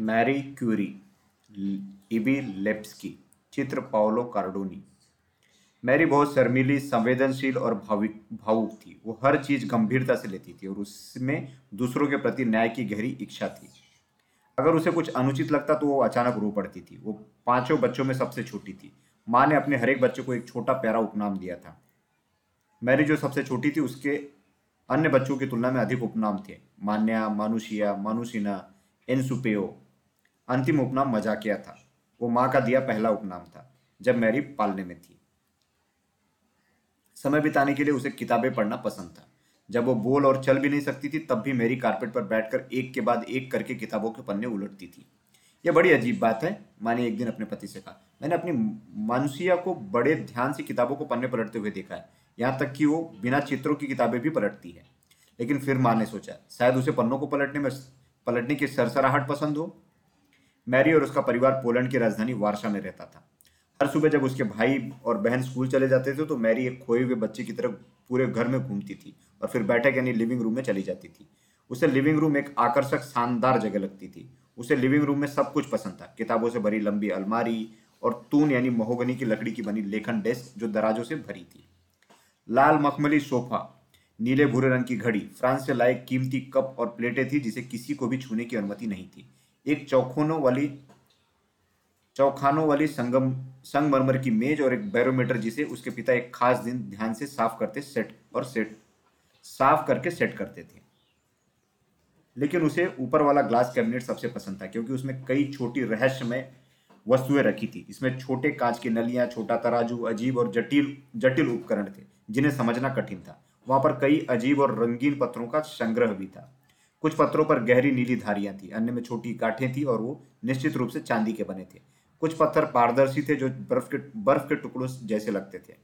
Marie Curie, इबी लेप्सकी, चित्र Paolo कार्डोनी। Mary बहुत शर्मीली, संवेदनशील और भाविक, भावुक थी। वो हर चीज़ गंभीरता से लेती थी और उसमें दूसरों के प्रति न्याय की गहरी इच्छा थी। अगर उसे कुछ अनुचित लगता तो वो अचानक रो पड़ती थी। वो पाँचों बच्चों में सबसे छोटी थी। माँ ने अपने हरेक बच्चे को एक छोटा प्यारा उपनाम दिया था। मैरी जो सबसे छोटी थी, उसके अन्य बच्चों की तुलना में अधिक उपनाम थे। मान्या, मानुषिया मानुसिना एनसुपेओ अंतिम उपनाम मजाकिया था। वो माँ का दिया पहला उपनाम था, जब मैरी पालने में थी। समय बिताने के लिए उसे किताबें पढ़ना पसंद था। जब वो बोल और चल भी नहीं सकती थी, तब भी मेरी कारपेट पर बैठकर एक के बाद एक करके किताबों के पन्ने उलटती थी। यह बड़ी अजीब बात है माँ ने एक दिन अपने पति से कहा। मैंने अपनी मानुषिया को बड़े ध्यान से किताबों को पन्ने पलटते हुए देखा है। यहाँ तक कि वो बिना चित्रों की किताबें भी पलटती है। लेकिन फिर माँ ने सोचा, शायद उसे पन्नों को पलटने में, पलटने की सरसराहट पसंद हो। मैरी और उसका परिवार पोलैंड की राजधानी वारसा में रहता था। हर सुबह जब उसके भाई और बहन स्कूल चले जाते थे तो मैरी एक खोए हुए बच्चे की तरह पूरे घर में घूमती थी और फिर बैठक यानी लिविंग रूम में चली जाती थी। उसे लिविंग रूम एक आकर्षक, शानदार जगह लगती थी। उसे लिविंग रूम में सब कुछ पसंद था। किताबों से भरी लंबी अलमारी और तून यानी महोगनी की लकड़ी की बनी लेखन डेस्क जो दराजों से भरी थी। लाल मखमली सोफा, नीले भूरे रंग की घड़ी, फ्रांस से लाए कीमती कप और प्लेटें थी, जिसे किसी को भी छूने की अनुमति नहीं थी। एक चौखोनों वाली, चौखानों वाली संगम, संगमरमर की मेज और एक बैरोमीटर जिसे उसके पिता एक खास दिन ध्यान से साफ़ करते सेट और सेट, साफ़ करके सेट करते थे। लेकिन उसे ऊपर वाला ग्लास कैबिनेट सबसे पसंद था, क्योंकि उसमें कई छोटी रहस्यमय वस्तुएँ रखी थी। इसमें छोटे कांच की नलियाँ, छोटा तराजू, अजीब और जटिल जटिल उपकरण थे, जिन्हें समझना कठिन था। वहाँ पर कई अजीब और रंगीन पत्थरों का संग्रह भी था। कुछ पत्थरों पर गहरी नीली धारियाँ थी। अन्य में छोटी गांठें थी और वो निश्चित रूप से चांदी के बने थे। कुछ पत्थर पारदर्शी थे जो बर्फ़ के बर्फ़ के टुकड़ों जैसे लगते थे।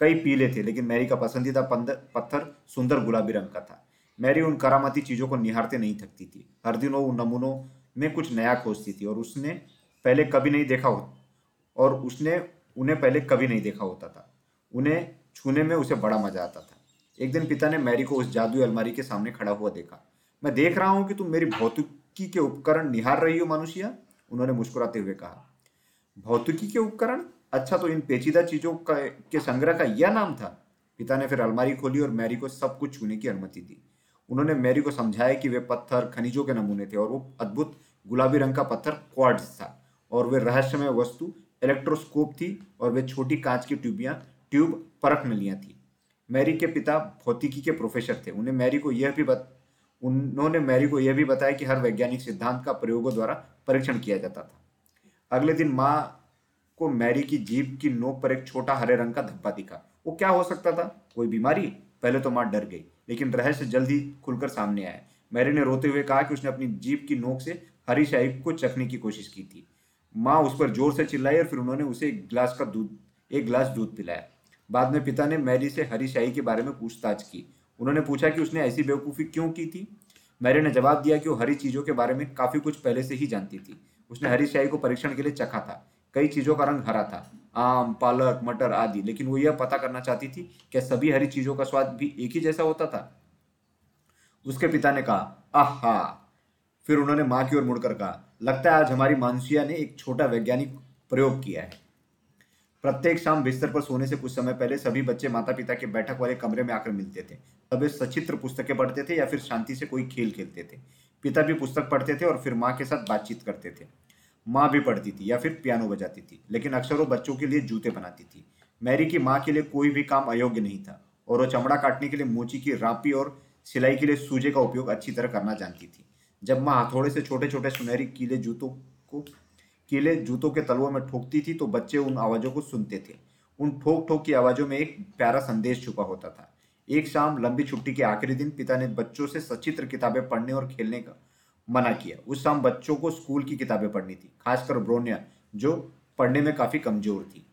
कई पीले थे, लेकिन मैरी का पसंदीदा पत्थर सुंदर गुलाबी रंग का था। मैरी उन करामाती चीज़ों को निहारते नहीं थकती थी। हर दिन वो उन नमूनों में कुछ नया खोजती थी और उसने पहले कभी नहीं देखा हो, और उसने उन्हें पहले कभी नहीं देखा होता था। उन्हें छूने में उसे बड़ा मज़ा आता था। एक दिन पिता ने मैरी को उस जादुई अलमारी के सामने खड़ा हुआ देखा। मैं देख रहा हूँ कि तुम मेरी भौतिकी के उपकरण निहार रही हो, मनुष्य, उन्होंने मुस्कुराते हुए कहा। भौतिकी के उपकरण? अच्छा तो इन पेचीदा चीज़ों का, के संग्रह का यह नाम था। पिता ने फिर अलमारी खोली और मैरी को सब कुछ छूने की अनुमति दी। उन्होंने मैरी को समझाया कि वे पत्थर, खनिजों के नमूने थे और वो अद्भुत गुलाबी रंग का पत्थर क्वार्ट्ज था और वे रहस्यमय वस्तु, इलेक्ट्रोस्कोप थी और वे छोटी कांच की ट्यूबियाँ, ट्यूब परख नलियाँ थी। मैरी के पिता भौतिकी के प्रोफेसर थे। उन्हें मैरी को यह भी उन्होंने मैरी को यह भी बताया कि हर वैज्ञानिक सिद्धांत का प्रयोगों द्वारा परीक्षण किया जाता था। अगले दिन माँ को मैरी की जीप की नोक पर एक छोटा हरे रंग का धब्बा दिखा। वो क्या हो सकता था? कोई बीमारी? पहले तो माँ डर गई, लेकिन रहस्य जल्दी खुलकर सामने आया। मैरी ने रोते हुए कहा कि उसने अपनी जीप की नोक से हरी शाही को चखने की कोशिश की थी। माँ उस पर ज़ोर से चिल्लाई और फिर उन्होंने उसे एक गिलास का दूध, एक गिलास दूध पिलाया। बाद में पिता ने मैरी से हरी शाही के बारे में पूछताछ की। उन्होंने पूछा कि उसने ऐसी बेवकूफ़ी क्यों की थी? मैरी ने जवाब दिया कि वो हरी चीज़ों के बारे में काफ़ी कुछ पहले से ही जानती थी। उसने हरी शाही को परीक्षण के लिए चखा था। कई चीज़ों का रंग हरा था। आम, पालक, मटर आदि। लेकिन वो यह पता करना चाहती थी क्या सभी हरी चीज़ों का स्वाद भी एक ही जैसा होता था। उसके पिता ने कहा, आहा। फिर उन्होंने माँ की ओर मुड़कर कहा, लगता है आज हमारी मानसिया ने एक छोटा वैज्ञानिक प्रयोग किया है। प्रत्येक शाम बिस्तर पर सोने से कुछ समय पहले सभी बच्चे माता पिता के बैठक वाले कमरे में आकर मिलते थे। तब सचित्र पुस्तकें पढ़ते थे या फिर शांति से कोई खेल खेलते थे। पिता भी पुस्तक पढ़ते थे और फिर माँ के साथ बातचीत करते थे। माँ भी पढ़ती थी या फिर पियानो बजाती थी, लेकिन अक्सर वो बच्चों के लिए जूते बनाती थी। मैरी की माँ के लिए कोई भी काम अयोग्य नहीं था और वो चमड़ा काटने के लिए मोची की रापी और सिलाई के लिए सूजे का उपयोग अच्छी तरह करना जानती थी। जब माँ हथौड़े से छोटे छोटे सुनहरी कीले जूतों को, कीले जूतों के तलवों में ठोकती थी तो बच्चे उन आवाजों को सुनते थे। उन ठोक ठोक की आवाजों में एक प्यारा संदेश छुपा होता था। एक शाम लंबी छुट्टी के आखिरी दिन पिता ने बच्चों से सचित्र किताबें पढ़ने और खेलने का मना किया। उस शाम बच्चों को स्कूल की किताबें पढ़नी थी, खासकर ब्रोनिया, जो पढ़ने में काफ़ी कमज़ोर थी।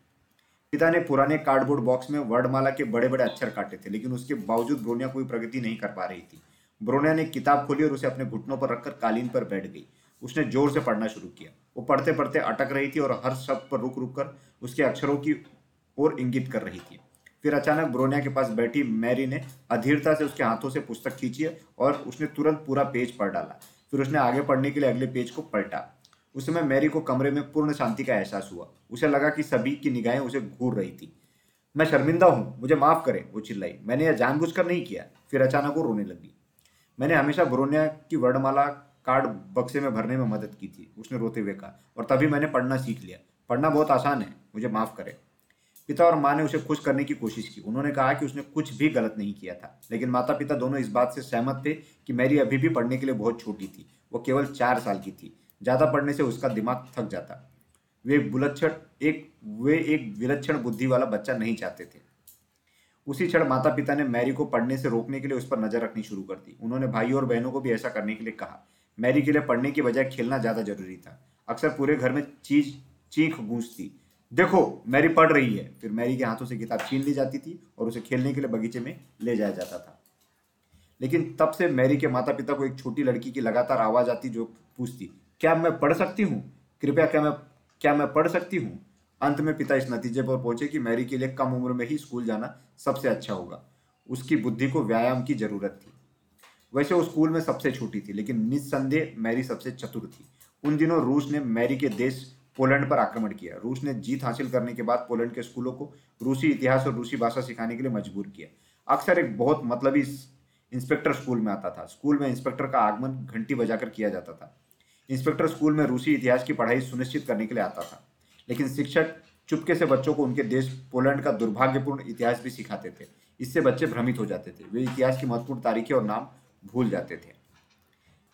पिता ने पुराने कार्डबोर्ड बॉक्स में वर्डमाला के बड़े बड़े अक्षर काटे थे, लेकिन उसके बावजूद ब्रोनिया कोई प्रगति नहीं कर पा रही थी। ब्रोनिया ने किताब खोली और उसे अपने घुटनों पर रखकर कालीन पर बैठ गई। उसने ज़ोर से पढ़ना शुरू किया। वो पढ़ते पढ़ते अटक रही थी और हर शब्द पर रुक रुक कर उसके अक्षरों की ओर इंगित कर रही थी। फिर अचानक ब्रोनिया के पास बैठी मैरी ने अधीरता से उसके हाथों से पुस्तक खींची और उसने तुरंत पूरा पेज पढ़ डाला। फिर उसने आगे पढ़ने के लिए अगले पेज को पलटा। उस समय मैरी को कमरे में पूर्ण शांति का एहसास हुआ। उसे लगा कि सभी की निगाहें उसे घूर रही थी। मैं शर्मिंदा हूँ, मुझे माफ़ करें, वो चिल्लाई। मैंने यह जानबूझकर नहीं किया। फिर अचानक वो रोने लगी। मैंने हमेशा ब्रोनिया की वर्णमाला कार्ड बक्से में भरने में मदद की थी। उसने रोते हुए कहा, और तभी मैंने पढ़ना सीख लिया। पढ़ना बहुत आसान है, मुझे माफ़ करे। पिता और माँ ने उसे खुश करने की कोशिश की। उन्होंने कहा कि उसने कुछ भी गलत नहीं किया था, लेकिन माता पिता दोनों इस बात से सहमत थे कि मैरी अभी भी पढ़ने के लिए बहुत छोटी थी। वो केवल चार साल की थी। ज़्यादा पढ़ने से उसका दिमाग थक जाता। वे बुलच्छण एक, वे एक विलक्षण बुद्धि वाला बच्चा नहीं चाहते थे। उसी क्षण माता पिता ने मैरी को पढ़ने से रोकने के लिए उस पर नज़र रखनी शुरू कर दी। उन्होंने भाइयों और बहनों को भी ऐसा करने के लिए कहा। मैरी के लिए पढ़ने की बजाय खेलना ज़्यादा ज़रूरी था। अक्सर पूरे घर में चीज़, चीख गूंजती। देखो, मैरी पढ़ रही है। फिर मैरी के हाथों से किताब छीन ली जाती थी और उसे खेलने के लिए बगीचे में ले जाया जाता था। लेकिन तब से मैरी के माता पिता को एक छोटी लड़की की लगातार आवाज़ आती जो पूछती, क्या मैं पढ़ सकती हूँ? कृपया क्या मैं क्या मैं पढ़ सकती हूँ? अंत में पिता इस नतीजे पर पहुँचे कि मैरी के लिए कम उम्र में ही स्कूल जाना सबसे अच्छा होगा। उसकी बुद्धि को व्यायाम की ज़रूरत थी। वैसे वो स्कूल में सबसे छोटी थी, लेकिन निस्संदेह मैरी सबसे चतुर थी। उन दिनों रूस ने मैरी के देश पोलैंड पर आक्रमण किया। रूस ने जीत हासिल करने के बाद पोलैंड के स्कूलों को रूसी इतिहास और रूसी भाषा सिखाने के लिए मजबूर किया। अक्सर एक बहुत मतलबी इंस्पेक्टर स्कूल में आता था। स्कूल में इंस्पेक्टर का आगमन घंटी बजाकर किया जाता था। इंस्पेक्टर स्कूल में रूसी इतिहास की पढ़ाई सुनिश्चित करने के लिए आता था। लेकिन शिक्षक चुपके से बच्चों को उनके देश पोलैंड का दुर्भाग्यपूर्ण इतिहास भी सिखाते थे। इससे बच्चे भ्रमित हो जाते थे। वे इतिहास की महत्वपूर्ण तारीखें और नाम भूल जाते थे।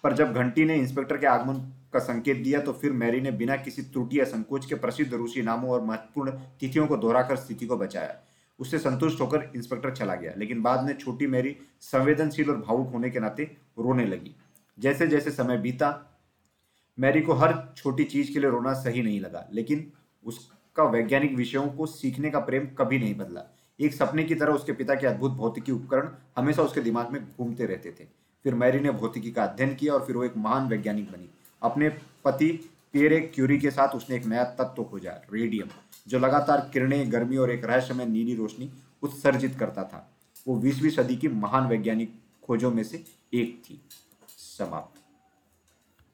पर जब घंटी ने इंस्पेक्टर के आगमन का संकेत दिया तो फिर मैरी ने बिना किसी त्रुटि या संकोच के प्रसिद्ध रूसी नामों और महत्वपूर्ण तिथियों को दोहराकर स्थिति को बचाया। उससे संतुष्ट होकर इंस्पेक्टर चला गया, लेकिन बाद में छोटी मैरी संवेदनशील और भावुक होने के नाते रोने लगी। जैसे जैसे समय बीता, मैरी को हर छोटी चीज़ के लिए रोना सही नहीं लगा, लेकिन उसका वैज्ञानिक विषयों को सीखने का प्रेम कभी नहीं बदला। एक सपने की तरह उसके पिता के अद्भुत भौतिकी उपकरण हमेशा उसके दिमाग में घूमते रहते थे। फिर मैरी ने भौतिकी का अध्ययन किया और फिर वो एक महान वैज्ञानिक बनी। अपने पति पेरे क्यूरी के साथ उसने एक नया तत्व खोजा, रेडियम, जो लगातार किरणें, गर्मी और एक रहस्यमय नीली रोशनी उत्सर्जित करता था। वो बीसवीं सदी की महान वैज्ञानिक खोजों में से एक थी। समाप्त।